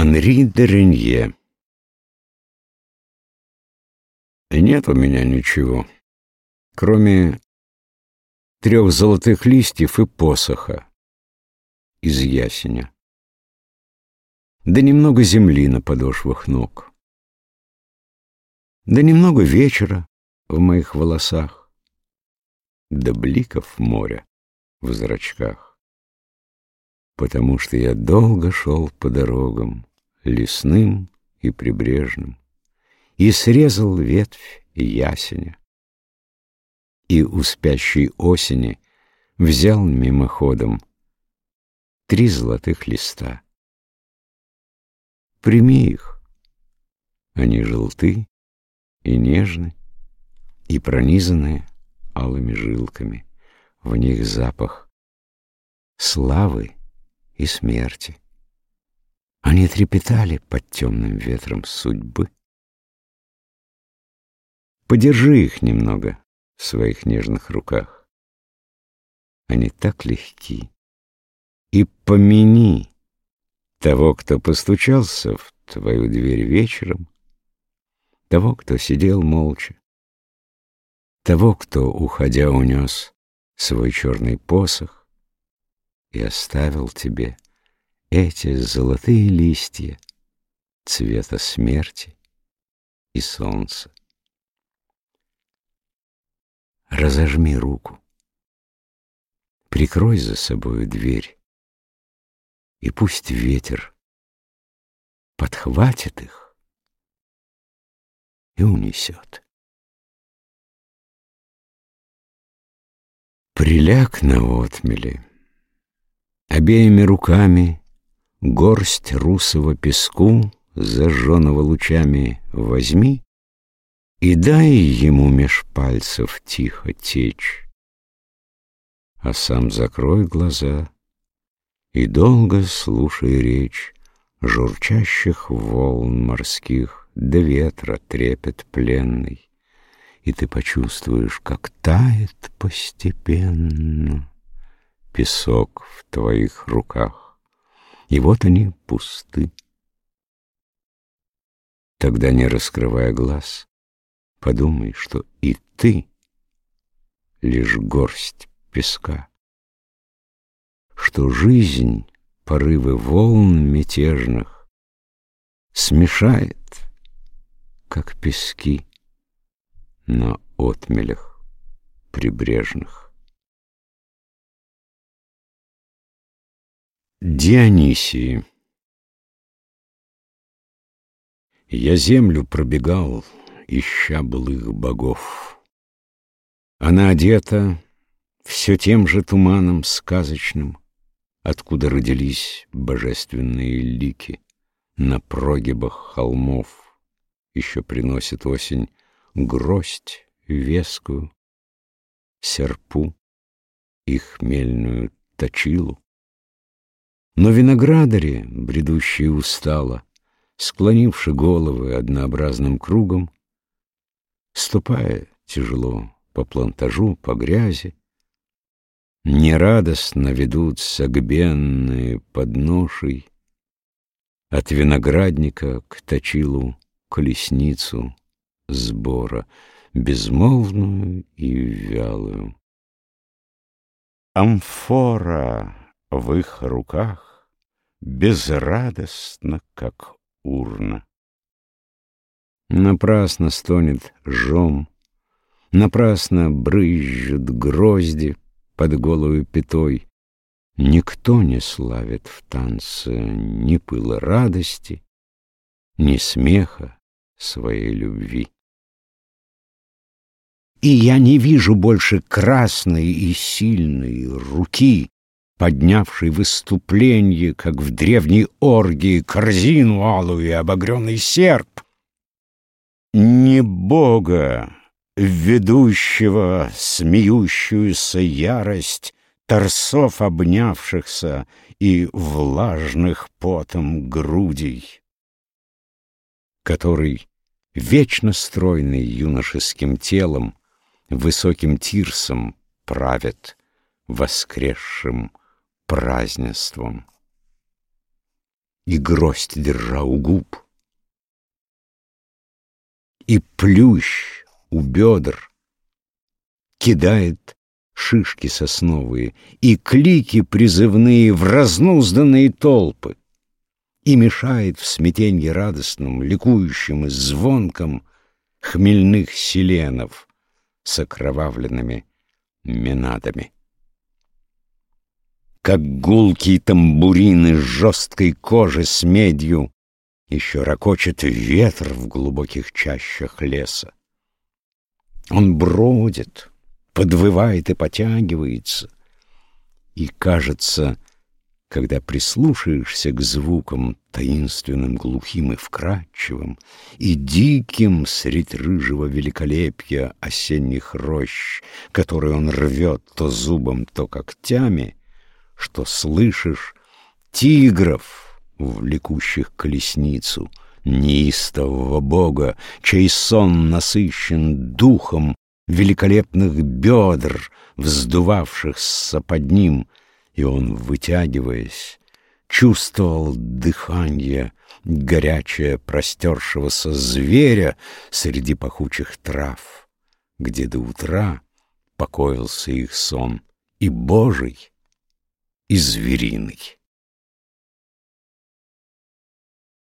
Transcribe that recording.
Анри де Ренье. Нет у меня ничего, кроме трех золотых листьев и посоха из ясеня, да немного земли на подошвах ног, да немного вечера в моих волосах, да бликов моря в зрачках, потому что я долго шел по дорогам лесным и прибрежным и срезал ветвь ясеня и у спящей осени взял мимоходом три золотых листа. Прими их, они желты и нежны, и пронизаны алыми жилками, в них запах славы и смерти. Они трепетали под темным ветром судьбы. Подержи их немного в своих нежных руках. Они так легки. И помяни того, кто постучался в твою дверь вечером, того, кто сидел молча, того, кто, уходя, унес свой черный посох и оставил тебе эти золотые листья цвета смерти и солнца. Разожми руку, прикрой за собою дверь, и пусть ветер подхватит их и унесет. Приляг на отмели, обеими руками горсть русого песку, зажженного лучами, возьми и дай ему меж пальцев тихо течь. А сам закрой глаза и долго слушай речь Журчащих волн морских да ветра трепет пленный, И ты почувствуешь, как тает постепенно Песок в твоих руках, и вот они пусты. Тогда, не раскрывая глаз, Подумай, что и ты лишь горсть песка, Что жизнь порывы волн мятежных Смешает, как пески на отмелях прибрежных. Дионисии Я землю пробегал, ища былых богов. Она одета все тем же туманом сказочным, Откуда родились божественные лики На прогибах холмов. Еще приносит осень гроздь вескую, Серпу и хмельную точилу. Но виноградари, бредущие устало, Склонивши головы однообразным кругом, Ступая тяжело по плантажу, по грязи, Нерадостно ведут согбенные подношей От виноградника к точилу колесницу сбора, Безмолвную и вялую. Амфора в их руках Безрадостно, как урна. Напрасно стонет жом, Напрасно брызжут грозди под голую пятой. Никто не славит в танце ни пыла радости, Ни смеха своей любви. И я не вижу больше красной и сильной руки, Поднявшей выступление, как в древней оргии, Корзину алую и обогренный серп, не Бога, ведущего смеющуюся ярость торсов обнявшихся и влажных потом грудей, который, вечно стройный юношеским телом, высоким тирсом правит воскресшим празднеством. и гроздь держа у губ. И плющ у бедр кидает шишки сосновые и клики призывные в разнузданные толпы и мешает в смятенье радостном, ликующем и звонком хмельных селенов с окровавленными менадами. Как гулкие тамбурины жесткой кожи с медью еще ракочет ветер в глубоких чащах леса. Он бродит, подвывает и потягивается, и кажется, когда прислушаешься к звукам таинственным, глухим и вкрадчивым, и диким средь рыжего великолепия осенних рощ, которые он рвет то зубом, то когтями, что слышишь тигров, влекущих колесницу, неистового бога, чей сон насыщен духом великолепных бедр, вздувавшихся под ним, и он, вытягиваясь, чувствовал дыхание горячее простершегося зверя среди пахучих трав, где до утра покоился их сон и божий, и звериный.